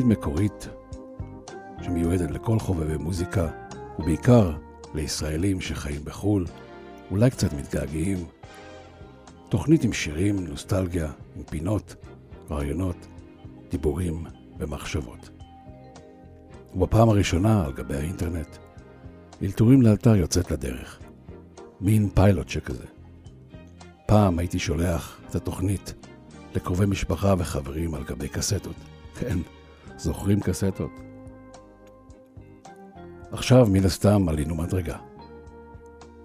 תוכנית מקורית שמיועדת לכל חובבי מוזיקה, ובעיקר לישראלים שחיים בחו"ל, אולי קצת מתגעגעים. תוכנית עם שירים, נוסטלגיה, עם פינות, רעיונות, דיבורים ומחשבות. ובפעם הראשונה, על גבי האינטרנט, אלתורים לאלתר יוצאת לדרך. מין פיילוט שכזה. פעם הייתי שולח את התוכנית לקרובי משפחה וחברים על גבי קסטות. כן, זוכרים קסטות? עכשיו, מן הסתם, עלינו מדרגה.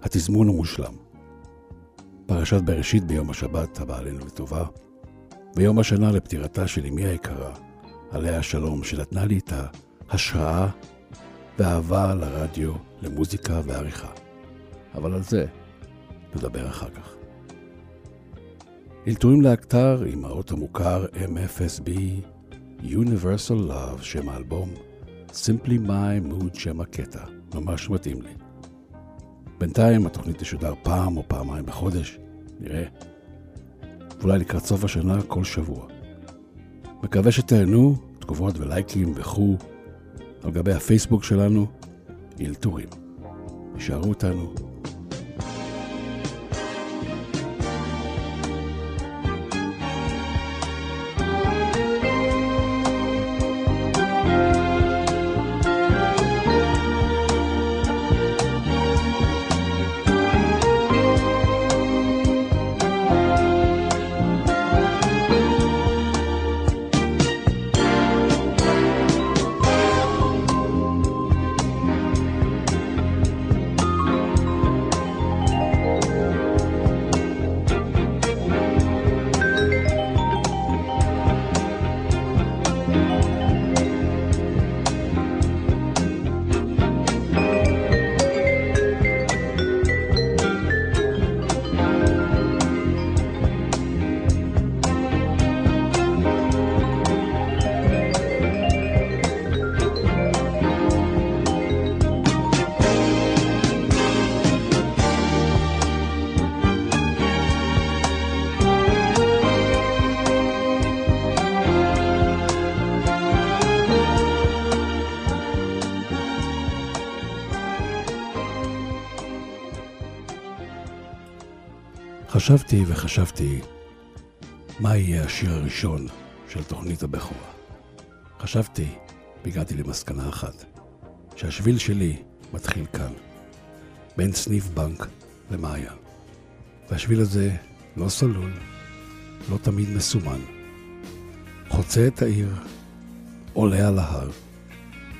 התזמון הוא מושלם. פרשת בראשית ביום השבת הבא עלינו לטובה, ויום השנה לפטירתה של אמי היקרה, עליה השלום, שנתנה לי את ההשראה והאהבה לרדיו, למוזיקה ועריכה. אבל על זה נדבר אחר כך. אלתורים לאקטר עם האות המוכר MFSB Universal Love, שם האלבום Simply My Mood, שם הקטע, ממש מתאים לי. בינתיים התוכנית תשודר פעם או פעמיים בחודש, נראה. ואולי לקראת סוף השנה כל שבוע. מקווה שתהנו, תגובות ולייקים וכו', על גבי הפייסבוק שלנו, אלתורים. נשארו אותנו. של תוכנית הבכורה. חשבתי והגעתי למסקנה אחת, שהשביל שלי מתחיל כאן, בין סניף בנק למעיין. והשביל הזה לא סלול, לא תמיד מסומן. חוצה את העיר, עולה על ההר,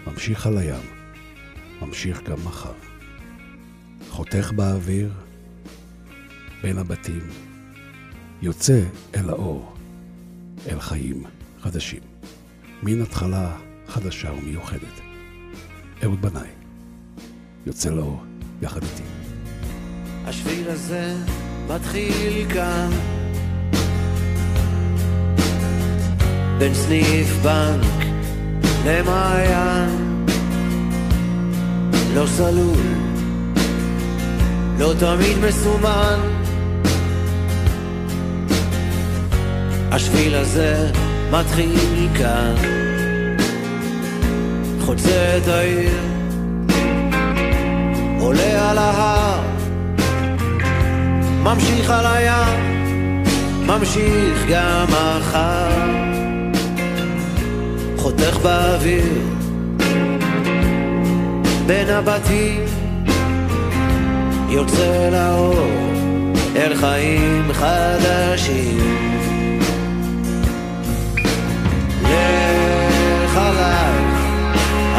ממשיך על הים, ממשיך גם מחר. חותך באוויר, בין הבתים, יוצא אל האור, אל חיים חדשים. מין התחלה חדשה ומיוחדת. אהוד בנאי, יוצא לאור יחד איתי. השביל הזה מתחיל כאן בין סניף בנק למעיין לא סלול, לא תמיד מסומן השביל הזה מתחיל כאן, חוצה את העיר, עולה על ההר, ממשיך על הים, ממשיך גם מחר, חותך באוויר, בין הבתים, יוצא לאור, אל חיים חדשים.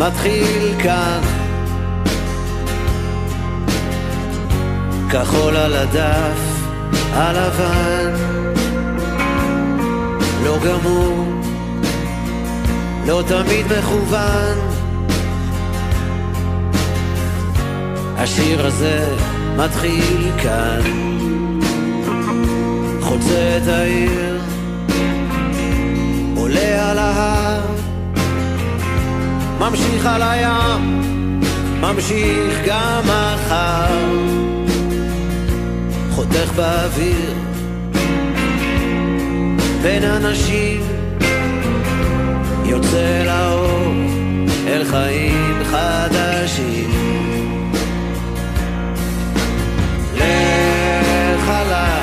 מתחיל כאן כחול על הדף הלבן. לא גמור, לא תמיד מכוון. השיר הזה מתחיל כאן. חוצה את העיר עולה על ההר ממשיך על הים ממשיך גם מחר. חותך באוויר בין אנשים יוצא לאור אל חיים חדשים. לך עליי,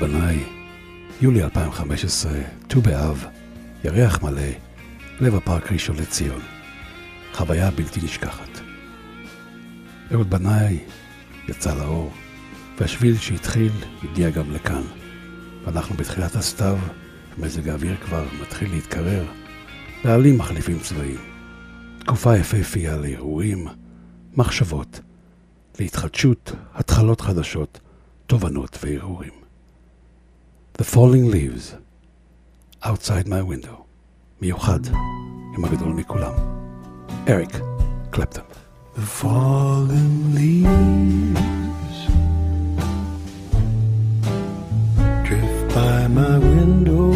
בנאי, יולי 2015, ט"ו באב, ירח מלא, לב הפארק ראשון לציון. חוויה בלתי נשכחת. אהוד בנאי יצא לאור, והשביל שהתחיל הגיע גם לכאן. ואנחנו בתחילת הסתיו, ומזג האוויר כבר מתחיל להתקרר, בעלים מחליפים צבעים. תקופה יפהפייה להרהורים, מחשבות, להתחדשות, התחלות חדשות, תובנות והרהורים. The falling leaves outside my window. מיוחד עם הגדול מכולם. אריק קלפטון. The falling leaves drift by my window.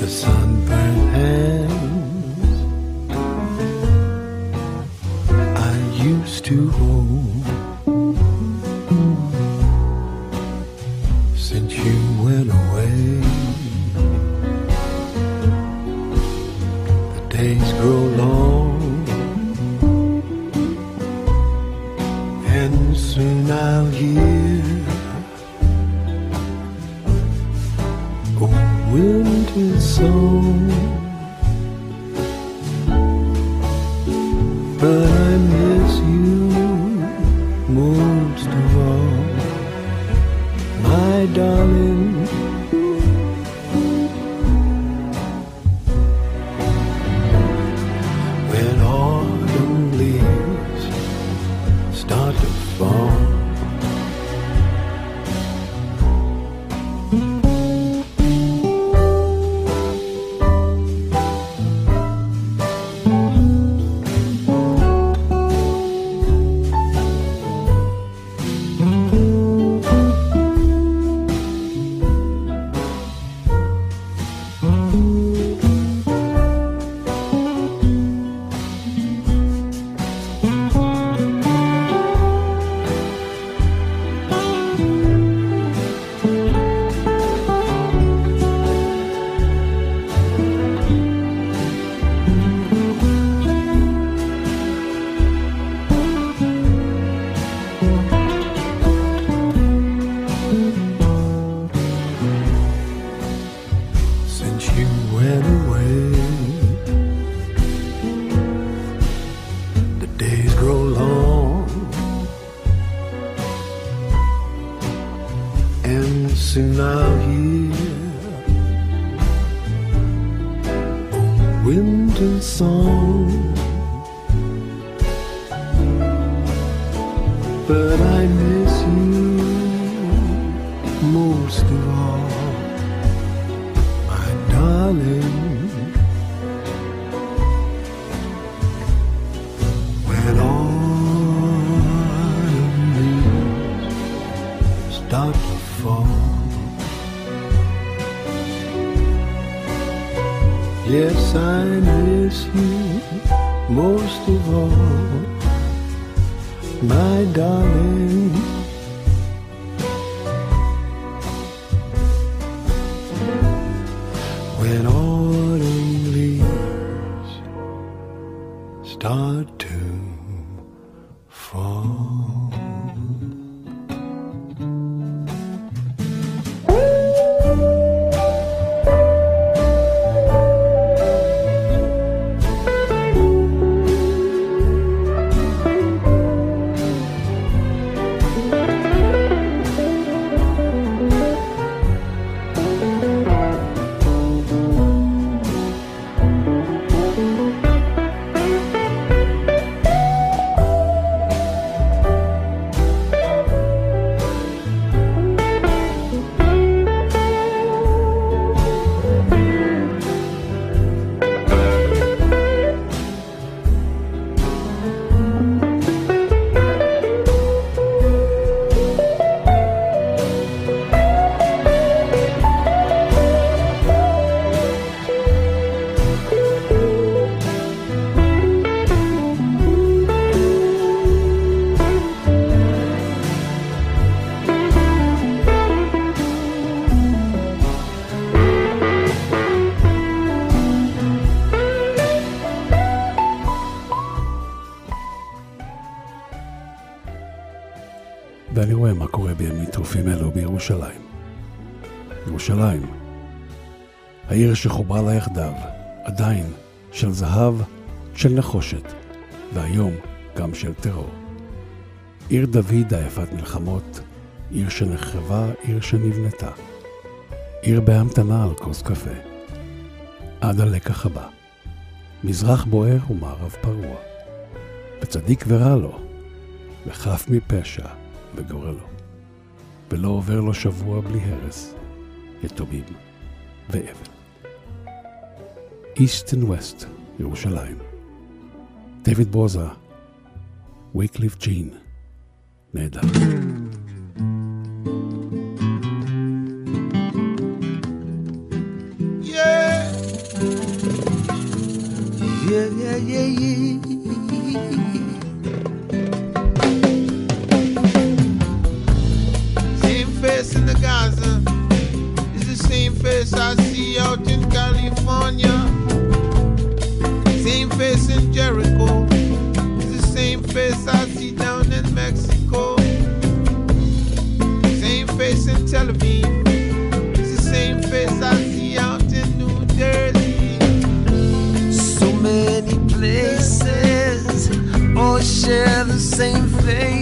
The sunburned hands. I used to hold Since you went away. The days grow long song. But I knew. אלו בירושלים. ירושלים, העיר שחוברה לה יחדיו, עדיין של זהב, של נחושת, והיום גם של טרור. עיר דוד היפת מלחמות, עיר שנחרבה, עיר שנבנתה. עיר בהמתנה על כוס קפה. עד הלקח הבא. מזרח בוער ומערב פרוע. וצדיק ורע לו, וחף מפשע וגורלו. ולא עובר לו שבוע בלי הרס, יתומים ואבל. East and West, ירושלים. דויד ברוזה, ויקליף ג'ין, נהדר. Yeah. Yeah, yeah, yeah, in the Gaza is the same face I see out in California. Same face in Jericho is the same face I see down in Mexico. Same face in Tel Aviv it's the same face I see out in New Jersey. So many places all share the same faces.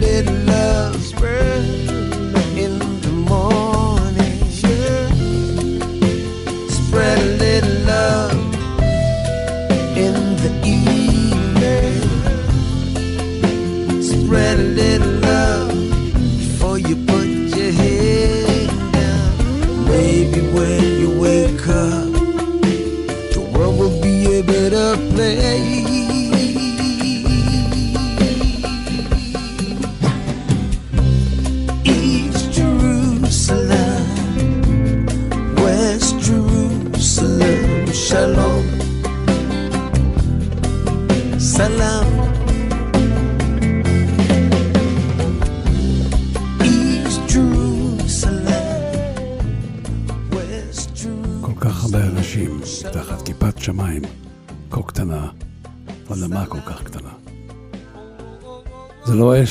little love spread.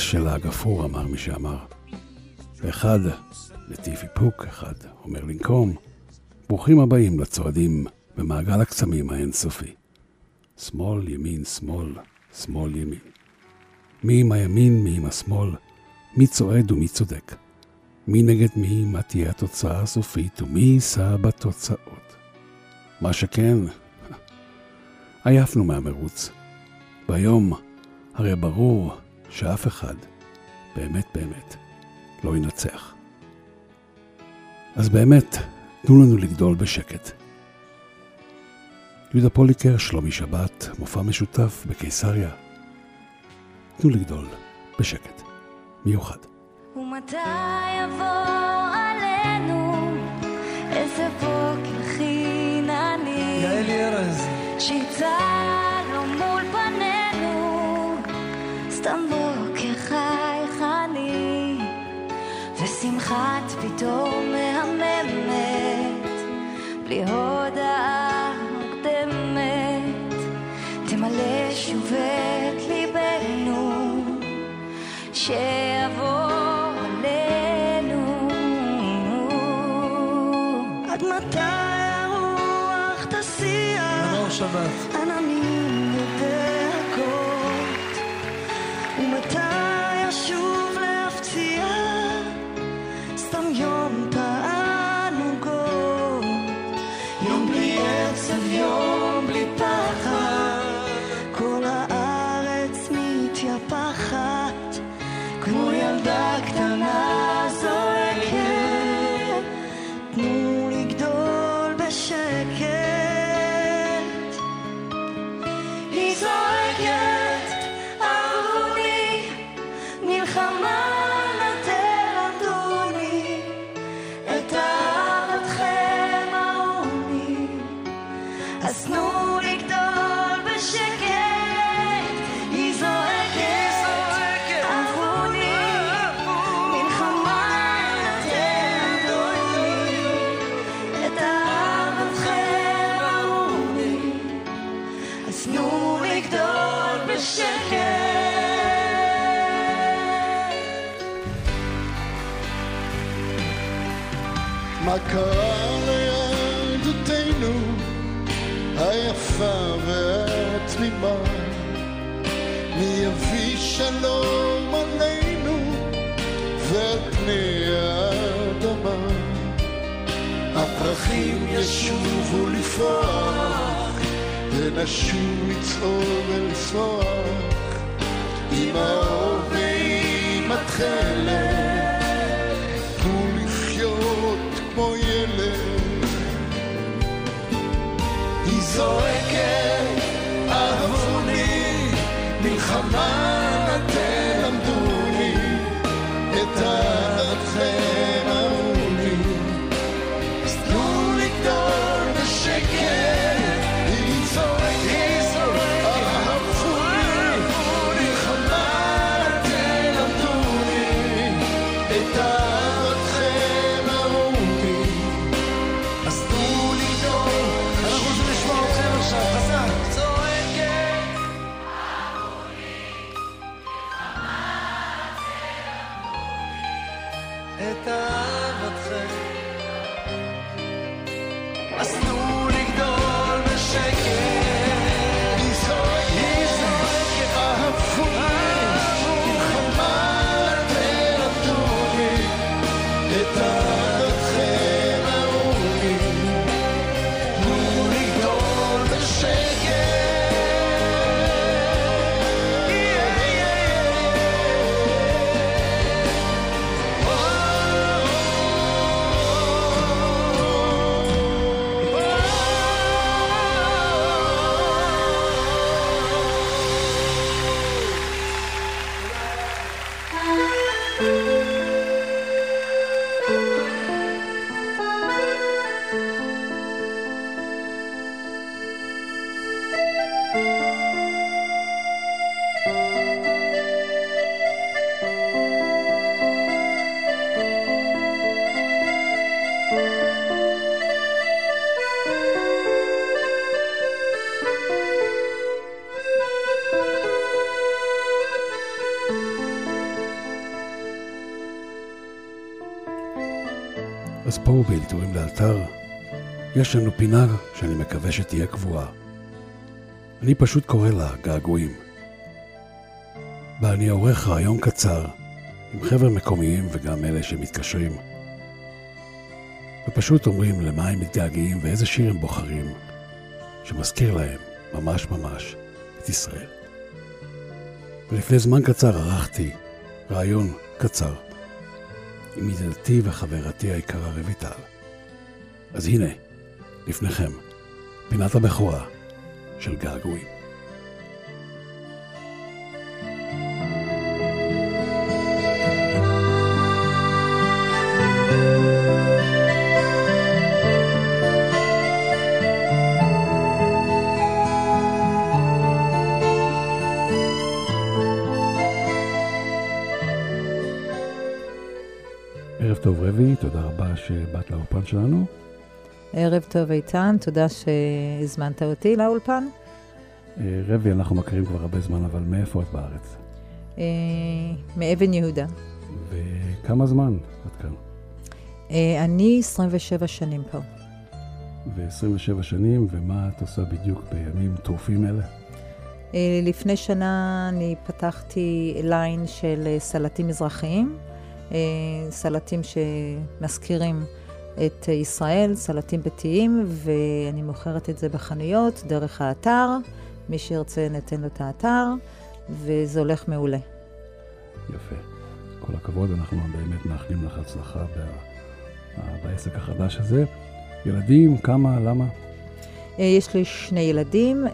אש, אלא הגפרור, אמר מי שאמר. ואחד לטיף איפוק, אחד אומר לנקום. ברוכים הבאים לצועדים במעגל הקסמים האינסופי. שמאל, ימין, שמאל, שמאל, ימין. מי עם הימין, מי עם השמאל, מי צועד ומי צודק. מי נגד מי, מה תהיה התוצאה הסופית, ומי יישא בתוצאות. מה שכן, עייפנו מהמרוץ. והיום, הרי ברור שאף אחד, באמת באמת, לא ינצח. אז באמת, תנו לנו לגדול בשקט. יהודה פוליקר, שלומי שבת, מופע משותף בקיסריה. תנו לגדול בשקט, מיוחד. ומתי יבוא עלינו איזה בוקר חינני יעלי ארז שיצא ושמחת פתאום מהממת בלי הודעה מוקדמת. תמלא שוב את ליבנו שיבוא עלינו. עד מתי הרוח תסיע נאור שבת מה קרה לילדותנו היפה והתמימה? מי יביא שלום עלינו ועל פני האדמה? הפרחים ישובו לפרוח ונשוב לצעוד ולשמוח עם האור ועם התכלת היא זועקת, אהבוני, מלחמה פה באלתורים לאלתר, יש לנו פינה שאני מקווה שתהיה קבועה. אני פשוט קורא לה געגועים. בה אני עורך רעיון קצר עם חבר'ה מקומיים וגם אלה שמתקשרים. ופשוט אומרים למה הם מתגעגעים ואיזה שיר הם בוחרים, שמזכיר להם, ממש ממש, את ישראל. ולפני זמן קצר ערכתי רעיון קצר עם ידידתי וחברתי היקרה רויטל. אז הנה, לפניכם, פינת הבכורה של געגועים. טוב איתן, תודה שהזמנת אותי לאולפן. אה, רבי, אנחנו מכירים כבר הרבה זמן, אבל מאיפה את בארץ? אה, מאבן יהודה. וכמה זמן את כאן? אה, אני 27 שנים פה. ו-27 שנים, ומה את עושה בדיוק בימים טרופים אלה? לפני שנה אני פתחתי ליין של סלטים מזרחיים, סלטים שמזכירים את ישראל, סלטים ביתיים, ואני מוכרת את זה בחנויות, דרך האתר. מי שירצה ניתן לו את האתר, וזה הולך מעולה. יפה. כל הכבוד, אנחנו באמת מאחלים לך הצלחה ב- בעסק החדש הזה. ילדים, כמה, למה? אה, יש לי שני ילדים, אה,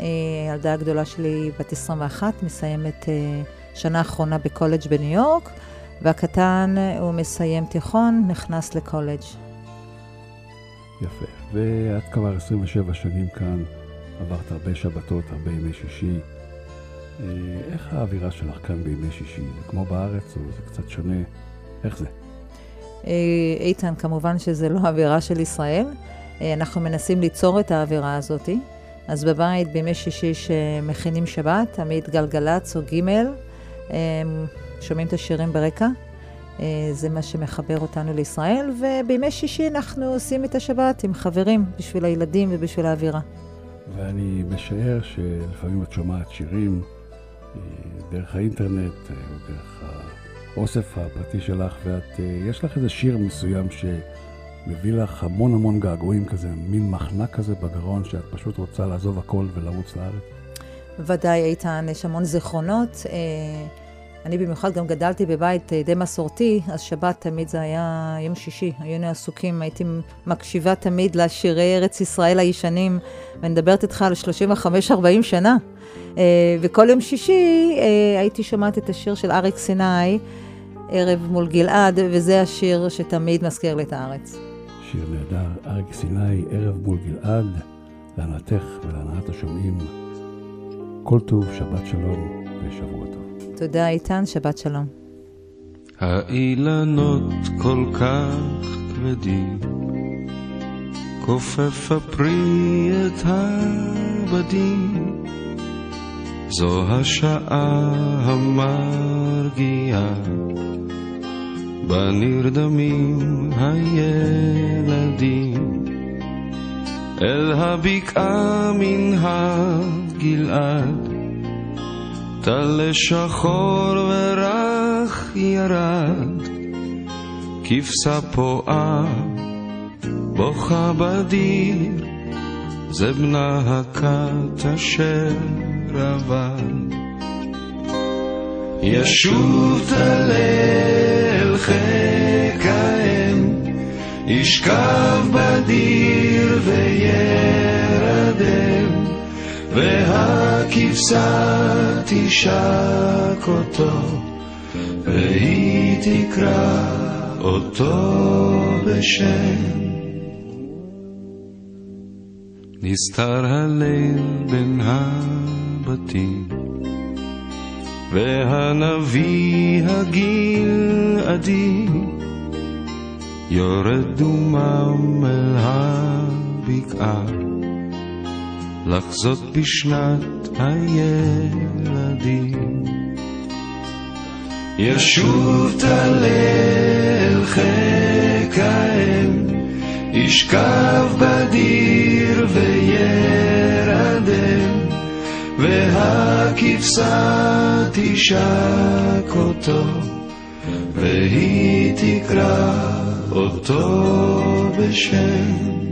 הילדה הגדולה שלי בת 21, מסיימת אה, שנה אחרונה בקולג' בניו יורק, והקטן אה, הוא מסיים תיכון, נכנס לקולג'. יפה. ואת כבר 27 שנים כאן, עברת הרבה שבתות, הרבה ימי שישי. אה, איך האווירה שלך כאן בימי שישי? זה כמו בארץ או זה קצת שונה? איך זה? אה, איתן, כמובן שזה לא אווירה של ישראל. אה, אנחנו מנסים ליצור את האווירה הזאת. אז בבית בימי שישי שמכינים שבת, תמיד גלגלצ או גימל, שומעים את השירים ברקע. אה, זה מה שמחבר אותנו לישראל, ובימי שישי אנחנו עושים את השבת עם חברים, בשביל הילדים ובשביל האווירה. ואני משער שלפעמים את שומעת שירים אה, דרך האינטרנט אה, או דרך האוסף הפרטי שלך, ואת, יש לך איזה שיר מסוים שמביא לך המון המון געגועים כזה, מין מחנק כזה בגרון, שאת פשוט רוצה לעזוב הכל ולרוץ לארץ? ודאי, איתן, יש המון זיכרונות. אה, אני במיוחד גם גדלתי בבית אה, די מסורתי, אז שבת תמיד זה היה יום שישי, היינו עסוקים, הייתי מקשיבה תמיד לשירי ארץ ישראל הישנים, ואני מדברת איתך על 35-40 שנה. אה, וכל יום שישי אה, הייתי שומעת את השיר של אריק סיני, ערב מול גלעד, וזה השיר שתמיד מזכיר לי את הארץ. שיר נהדר, אריק סיני, ערב מול גלעד, להנאתך ולהנאת השומעים. כל טוב, שבת שלום ושבוע טוב. תודה, איתן, שבת שלום. האילנות כל כך כבדים, כופף הפרי את הבדים, זו השעה המרגיעה, בה נרדמים הילדים, אל הבקעה מן הגלעד. טל שחור ורך ירד, כבשה פועה, בוכה בדיר, זה בנה הכת אשר עבד. ישוב אל חיק האם, ישכב בדיר וירדם. והכבשה תשק אותו, והיא תקרא אותו בשם. נסתר הליל בין הבתים, והנביא הגלעדי יורד דומם אל הבקעה. לחזות בשנת הילדים. ישוב טל אל חיק האם, ישכב בדיר וירדם, והכבשה תשק אותו, והיא תקרא אותו בשם.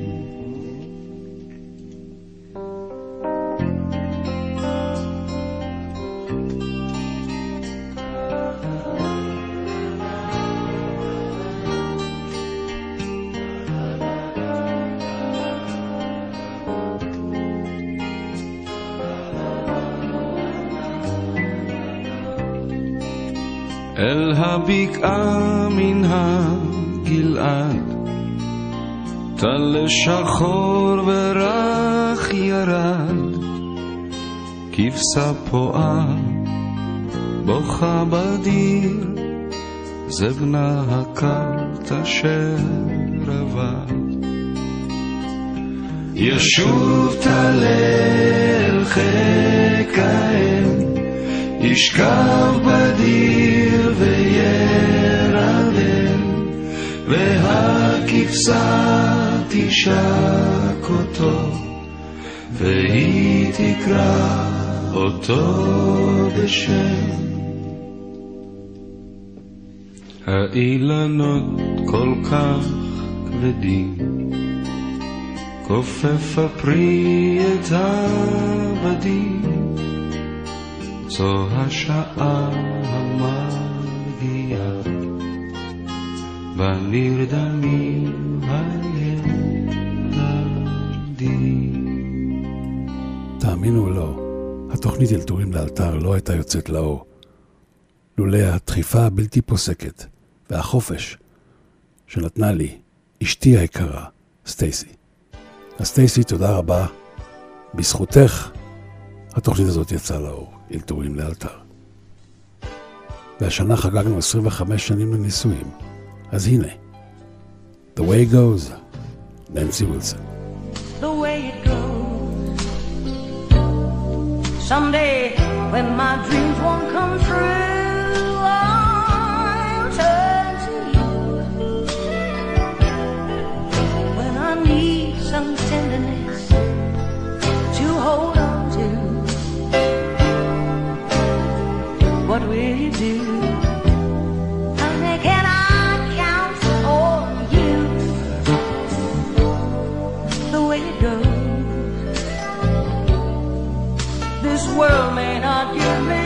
הבקעה מן הגלעד, טל שחור ורך ירד, כבשה פועה, בוכה בדיר, זה בנה הכת אשר עבד. ישוב טל אל חיק האם, ישכב בדיר וירדם, והכבשה תשק אותו, והיא תקרא אותו בשם. האילנות כל כך כבדים, כופף הפרי את הבדים. זו השעה המרגיעה, בנרדמים הילדים. תאמינו או לא, התוכנית אלתורים לאלתר לא הייתה יוצאת לאור. לולא הדחיפה הבלתי פוסקת והחופש שנתנה לי אשתי היקרה, סטייסי. אז סטייסי, תודה רבה. בזכותך התוכנית הזאת יצאה לאור, אלתורים לאלתר. והשנה חגגנו 25 שנים לנישואים. אז הנה, The way it goes, ננסי וילסון. the way it goes. Someday, when my dreams won't come true, what will you do? Honey, can I count on you? the way it goes. This world may not give me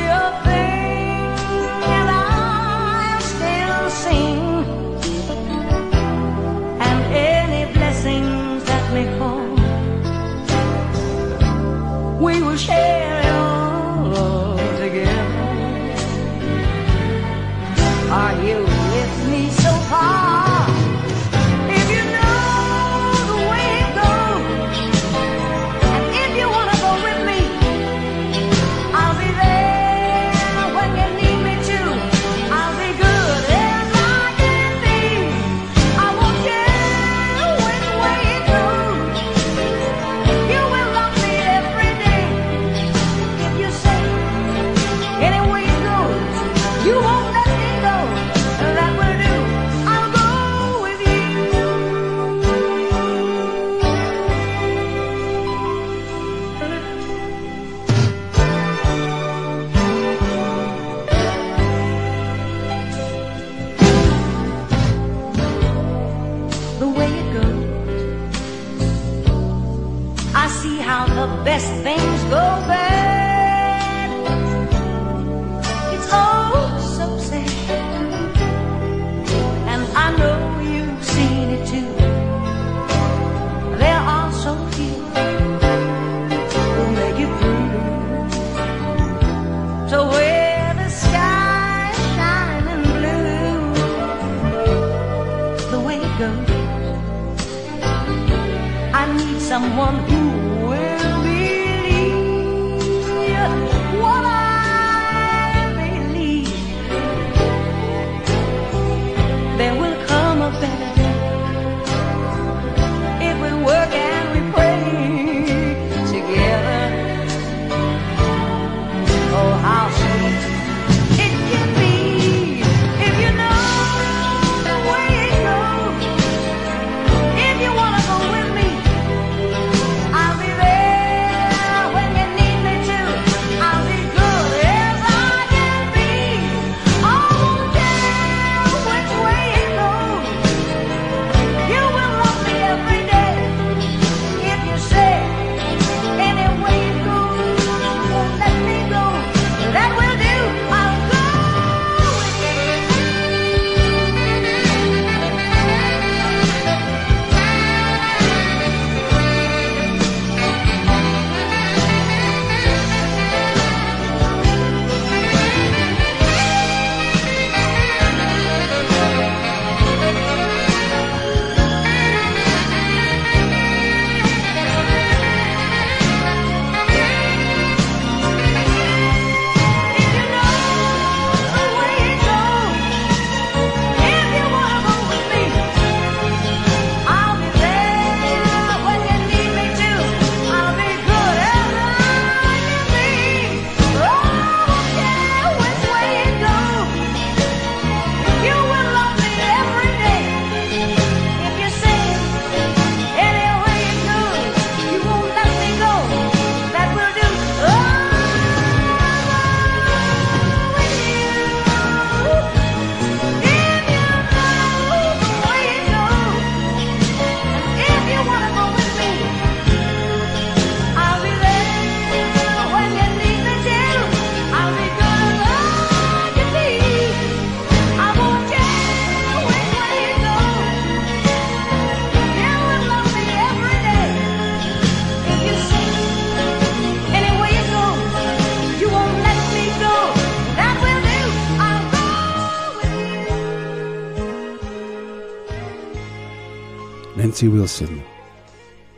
ננסי וילסון,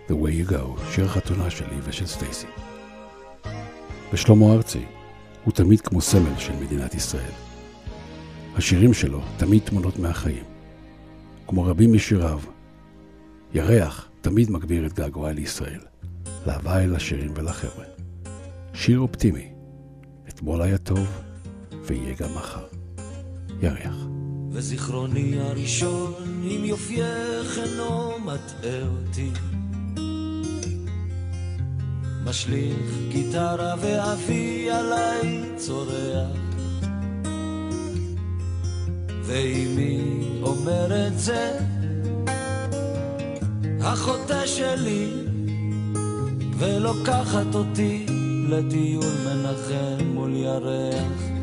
The way you go, שיר החתונה שלי ושל סטייסי. ושלמה ארצי, הוא תמיד כמו סמל של מדינת ישראל. השירים שלו תמיד תמונות מהחיים. כמו רבים משיריו, ירח תמיד מגביר את געגועי לישראל, להווי לשירים ולחבר'ה. שיר אופטימי, אתמול היה טוב ויהיה גם מחר. ירח. וזיכרוני הראשון עם יופייך אינו מטעה אותי. משליך גיטרה ואבי עליי צורח. ואמי אומרת זה החוטא שלי ולוקחת אותי לטיול מנחם מול ירח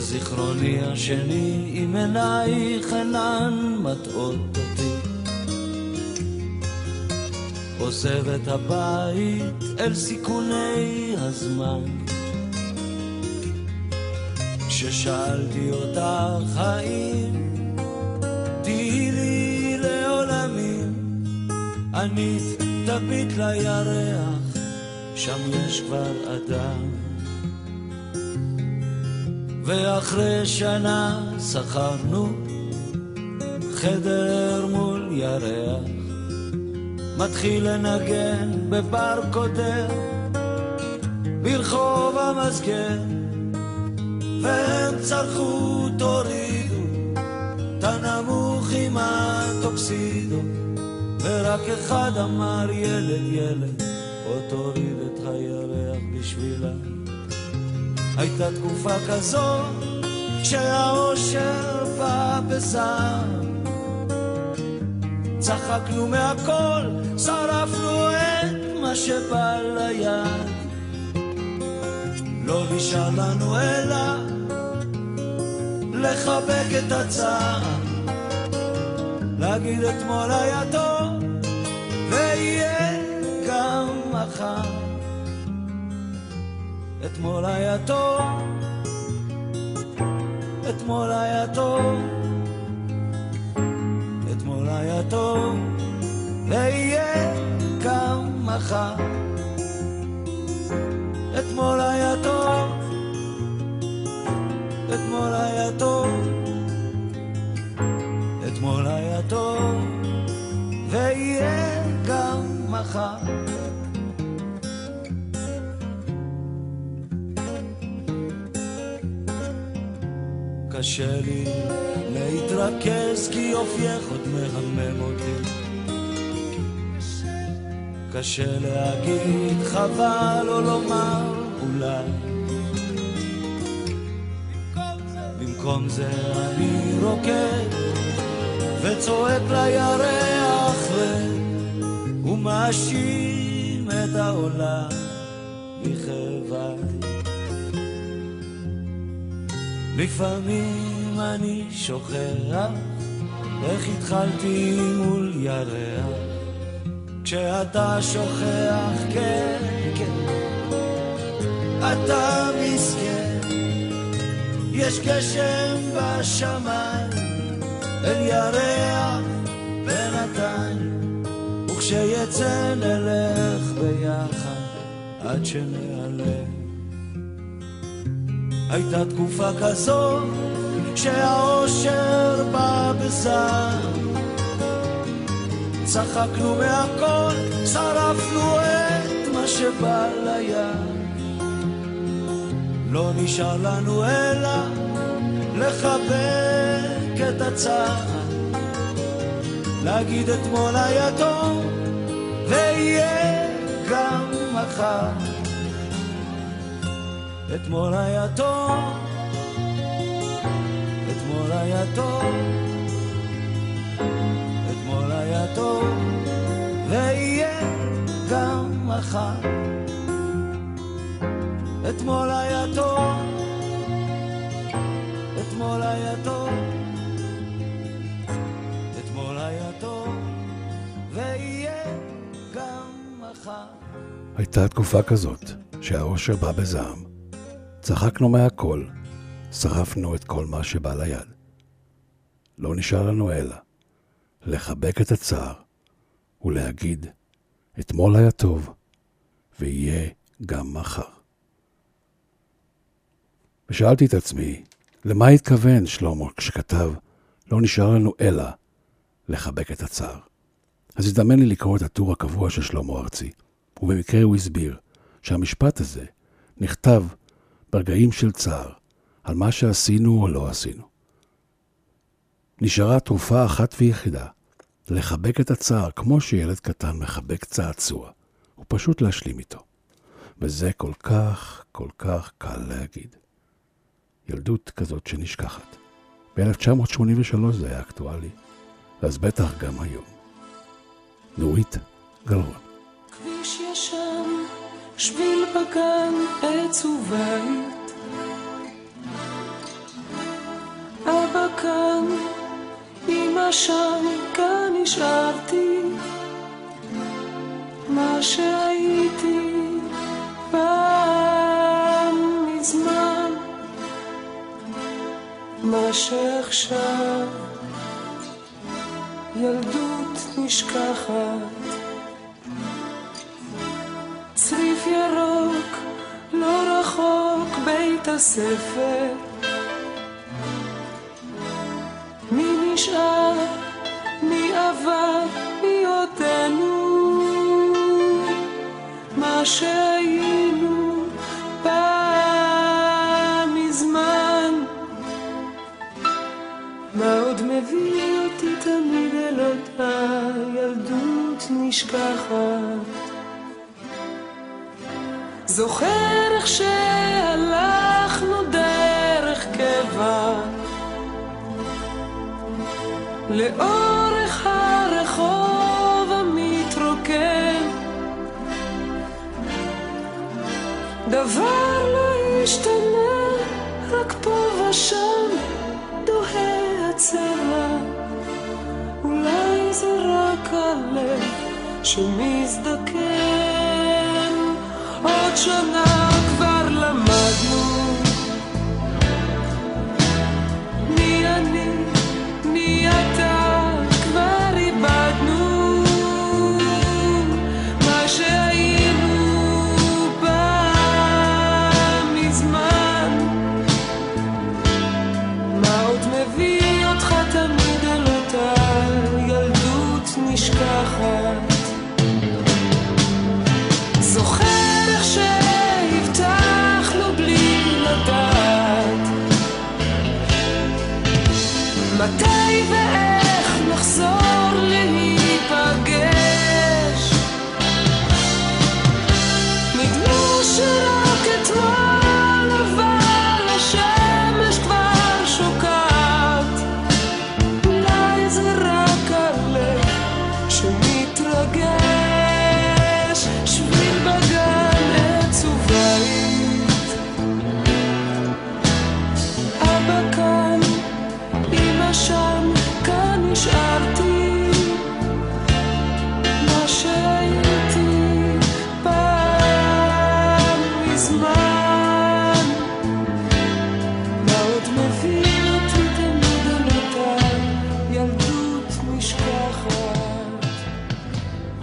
וזיכרוני השני עם עינייך אינן מטעות אותי. עוזב את הבית אל סיכוני הזמן. כששאלתי אותך האם תהיי לי לעולמים ענית תביט לירח שם יש כבר אדם ואחרי שנה שכרנו חדר מול ירח. מתחיל לנגן בבר קודר ברחוב המסגר והם צרחו תורידו את הנמוך עם הטוקסידו. ורק אחד אמר ילד ילד בוא תוריד את הירח בשבילה הייתה תקופה כזו שהאושר בא בזעם. צחקנו מהכל, שרפנו את מה שבא ליד לא נשאר לנו אלא לחבק את הצער. להגיד אתמול היה טוב ויהיה גם מחר אתמול היה טוב, אתמול היה טוב, אתמול היה טוב, ויהיה גם מחר. אתמול היה טוב, אתמול היה טוב, אתמול היה טוב, ויהיה גם מחר. קשה לי להתרכז כי יופייך עוד מהמם אותי. קשה להגיד חבל או לומר אולי. במקום זה אני רוקד וצועק לירח ומאשים את העולם מכאביי לפעמים אני שוכח איך התחלתי מול ירח. כשאתה שוכח, כן, כן אתה מסכן. יש גשם בשמיים אל ירח בינתיים. וכשיצא נלך ביחד עד שנעלם הייתה תקופה כזו שהאושר בא בזעם. צחקנו מהכל, שרפנו את מה שבא ליד לא נשאר לנו אלא לחבק את הצער. להגיד אתמול היה טוב ויהיה גם מחר אתמול היה טוב, אתמול היה טוב, אתמול היה טוב, ויהיה גם מחר. אתמול היה טוב, אתמול היה טוב, אתמול היה טוב, ויהיה גם מחר. הייתה תקופה כזאת, שהאושר בא בזעם. צחקנו מהכל, שרפנו את כל מה שבא ליד. לא נשאר לנו אלא לחבק את הצער ולהגיד, אתמול היה טוב, ויהיה גם מחר. ושאלתי את עצמי, למה התכוון שלמה כשכתב, לא נשאר לנו אלא לחבק את הצער. אז הזדמן לי לקרוא את הטור הקבוע של שלמה ארצי, ובמקרה הוא הסביר שהמשפט הזה נכתב ברגעים של צער, על מה שעשינו או לא עשינו. נשארה תרופה אחת ויחידה, לחבק את הצער כמו שילד קטן מחבק צעצוע, ופשוט להשלים איתו. וזה כל כך, כל כך קל להגיד. ילדות כזאת שנשכחת. ב-1983 זה היה אקטואלי, אז בטח גם היום. נורית גלרון. כביש ישן, שביל בגן, עץ ובית. אבא כאן, אמא שם, כאן נשארתי. מה שהייתי פעם מזמן, מה שעכשיו ילדות נשכחת. צריף ירוק, לא רחוק בית הספר. מי נשאר, מי עבר, מי עודנו, מה שהיינו פעם מזמן. מה עוד מביא אותי תמיד אל אותה ילדות נשכחת? זוכר איך שהלכנו דרך קבע. לאורך הרחוב המתרוקן. דבר לא השתנה, רק פה ושם דוהה הצבע. אולי זה רק הלב שמזדקן עוד שנה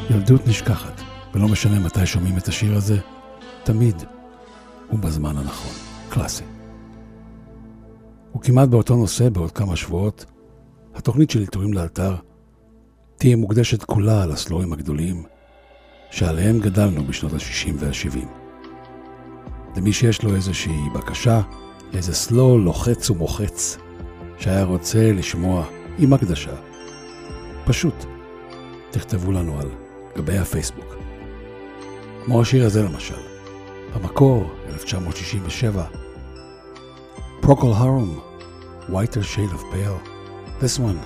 ילדות נשכחת, ולא משנה מתי שומעים את השיר הזה, תמיד הוא בזמן הנכון. קלאסי. וכמעט באותו נושא, בעוד כמה שבועות, התוכנית של אלתורים לאלתר תהיה מוקדשת כולה על הסלורים הגדולים שעליהם גדלנו בשנות ה-60 וה-70. למי שיש לו איזושהי בקשה, איזה סלול לוחץ ומוחץ שהיה רוצה לשמוע עם הקדשה, פשוט תכתבו לנו על גבי הפייסבוק. כמו השיר הזה למשל, במקור, 1967, פרוקול הרום, Whiter Shade of Pale, this one,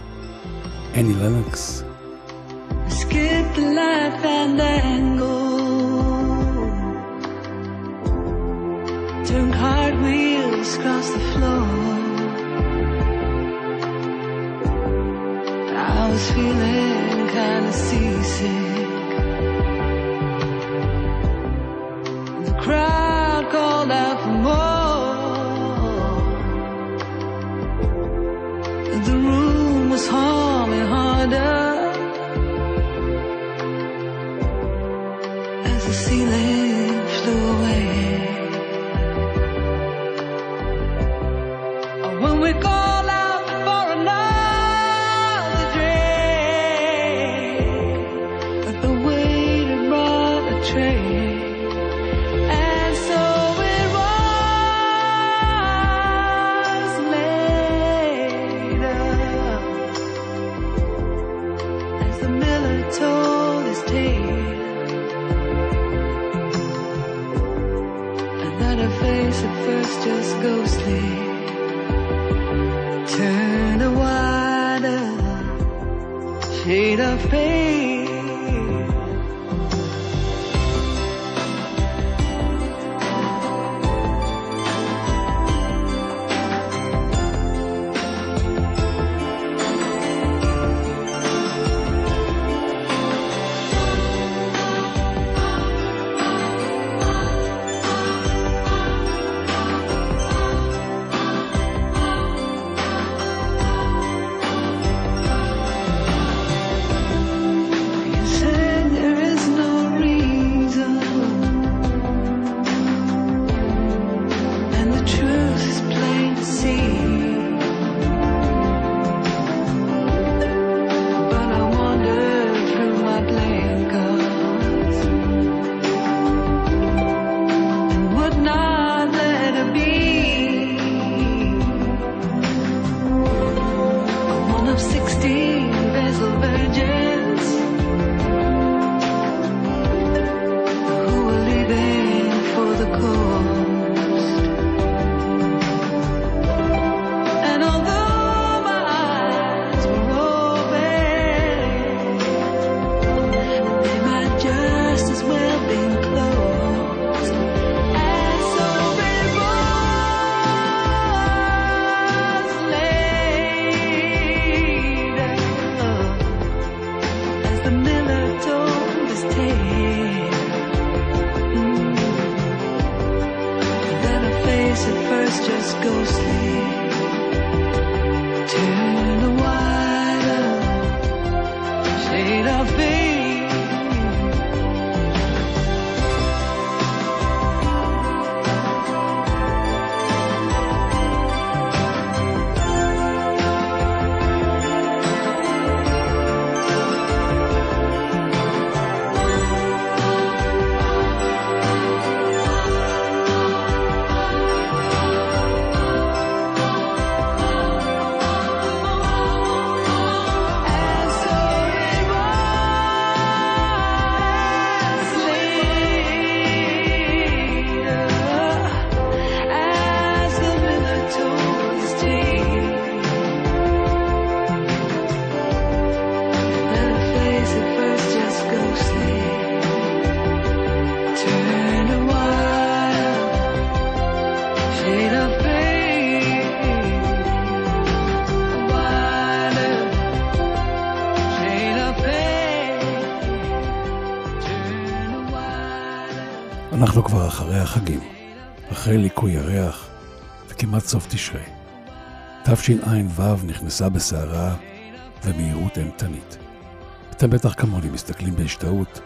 Annie Lennox. Skip the life and angle. Turn cartwheels across the floor. I was feeling kinda seasick. crowd called out for more. The room was humming harder as the ceiling. At first just ghostly. Turn a wider shade of pale. was just ghostly. סוף תשרי. תשע"ו נכנסה בסערה ומהירות אימתנית. אתם בטח כמוני מסתכלים בהשתאות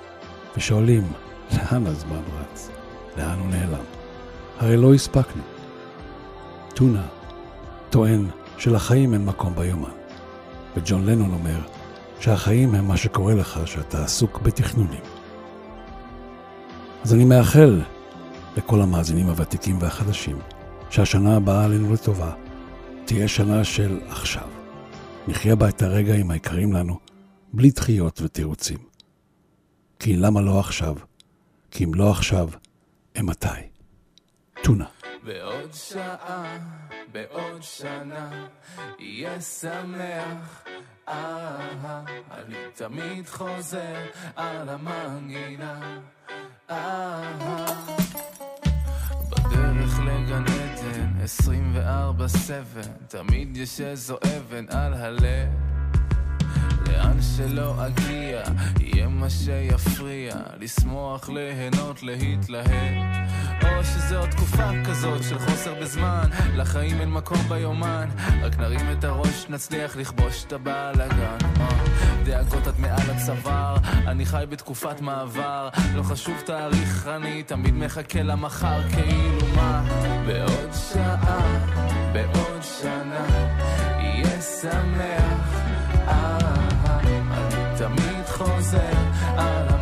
ושואלים, לאן הזמן רץ? לאן הוא נעלם? הרי לא הספקנו. טונה טוען שלחיים אין מקום ביומן, וג'ון לנון אומר שהחיים הם מה שקורה לך שאתה עסוק בתכנונים. אז אני מאחל לכל המאזינים הוותיקים והחדשים שהשנה הבאה עלינו לטובה תהיה שנה של עכשיו. נחיה בה את הרגע עם היקרים לנו, בלי דחיות ותירוצים. כי למה לא עכשיו? כי אם לא עכשיו, אימתי? טונה. בעוד שעה, בעוד שנה, יהיה שמח. אה, אני תמיד חוזר על המנגינה. אה, בדרך עדן, 24/7, תמיד יש איזו אבן על הלב. לאן שלא אגיע, יהיה מה שיפריע, לשמוח, ליהנות, להתלהב. או שזו תקופה כזאת של חוסר בזמן, לחיים אין מקום ביומן, רק נרים את הראש, נצליח לכבוש את הבלאגן. אה, דאגות עד מעל הצוואר, אני חי בתקופת מעבר, לא חשוב תאריך, אני תמיד מחכה למחר, כאילו מה? בעוד שעה, בעוד שנה, יהיה שמח. אה, אני תמיד חוזר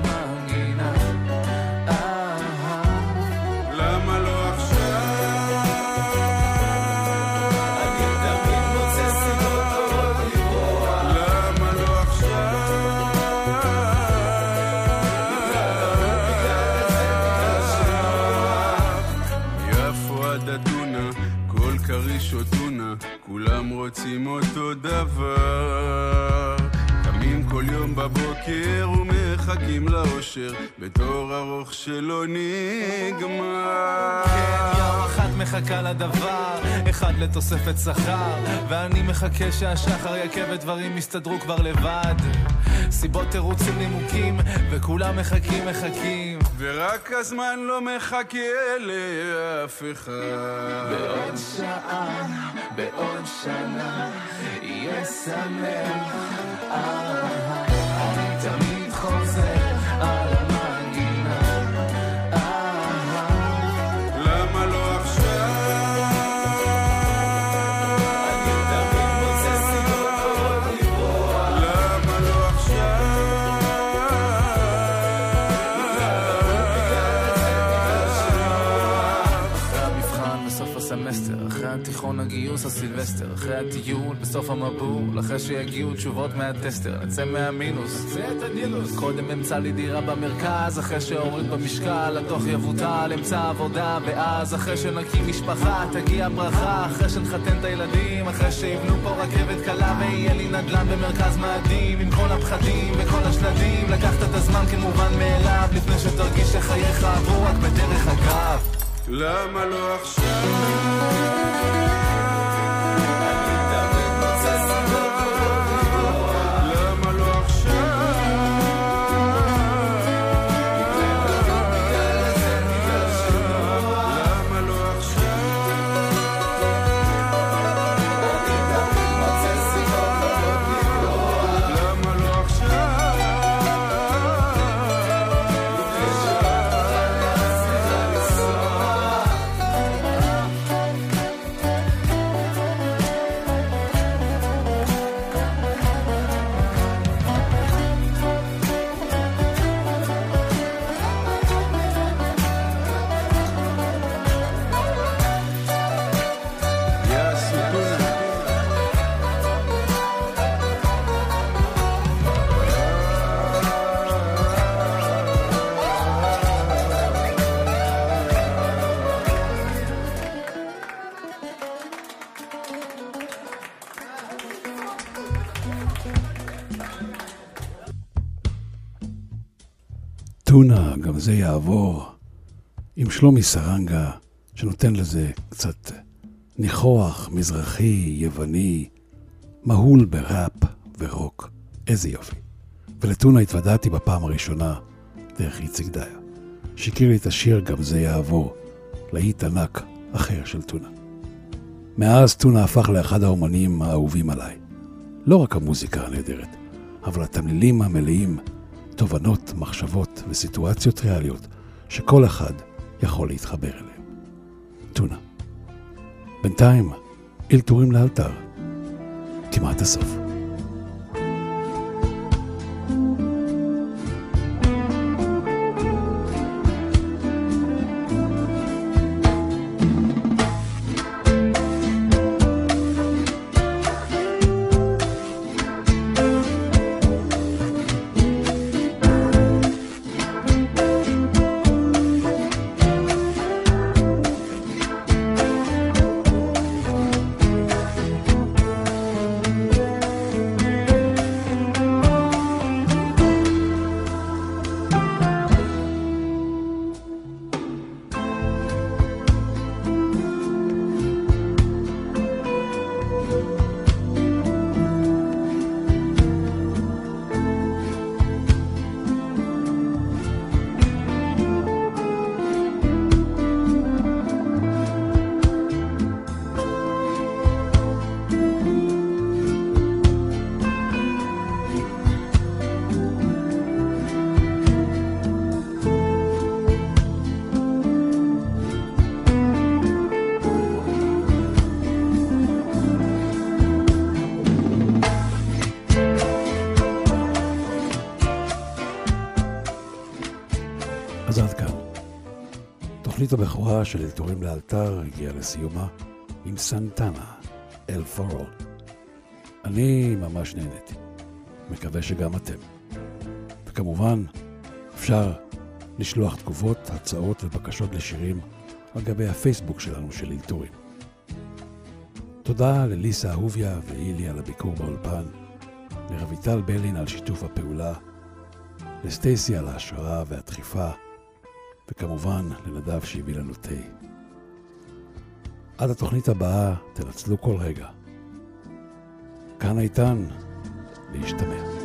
רוצים אותו דבר. קמים כל יום בבוקר ומחכים לאושר, בתור ארוך שלא נגמר. כן, יום אחת מחכה לדבר, אחד לתוספת שכר, ואני מחכה שהשחר יכה ודברים יסתדרו כבר לבד. סיבות, תירוצים, נימוקים, וכולם מחכים, מחכים. ורק הזמן לא מחכה לאף אחד. בעוד שעה, בעוד שנה, יהיה שמח. אה, אני תמיד חוזר הגיוס הסילבסטר, אחרי הטיול בסוף המבול, אחרי שיגיעו תשובות מהטסטר, נצא מהמינוס, נצא את הנילוס. קודם אמצא לי דירה במרכז, אחרי שאוריד במשקל, הדוח יבוטל, אמצא עבודה, ואז אחרי שנקים משפחה, תגיע ברכה, אחרי שנחתן את הילדים, אחרי שיבנו פה רכבת קלה, ויהיה לי נדל"ן במרכז מאדים, עם כל הפחדים וכל השלדים, לקחת את הזמן כמובן מאליו, לפני שתרגיש שחייך עברו רק בדרך אגב. למה לא עכשיו? זה יעבור, עם שלומי סרנגה, שנותן לזה קצת ניחוח מזרחי, יווני, מהול בראפ ורוק. איזה יופי. ולטונה התוודעתי בפעם הראשונה דרך איציק דיה, שהכיר לי את השיר גם זה יעבור, להיט ענק אחר של טונה. מאז טונה הפך לאחד האומנים האהובים עליי. לא רק המוזיקה הנהדרת, אבל התמלילים המלאים, תובנות, מחשבות וסיטואציות ריאליות שכל אחד יכול להתחבר אליהם. טונה. בינתיים, אלתורים לאלתר. כמעט הסוף. תוכנית הבכורה של אלתורים לאלתר הגיעה לסיומה עם סנטנה, אל פורול. אני ממש נהניתי. מקווה שגם אתם. וכמובן, אפשר לשלוח תגובות, הצעות ובקשות לשירים על גבי הפייסבוק שלנו של אלתורים. תודה לליסה אהוביה ואילי על הביקור באולפן, לרויטל בלין על שיתוף הפעולה, לסטייסי על ההשראה והדחיפה, וכמובן לנדב שהביא לנו תה. עד התוכנית הבאה, תנצלו כל רגע. כאן איתן, להשתמע.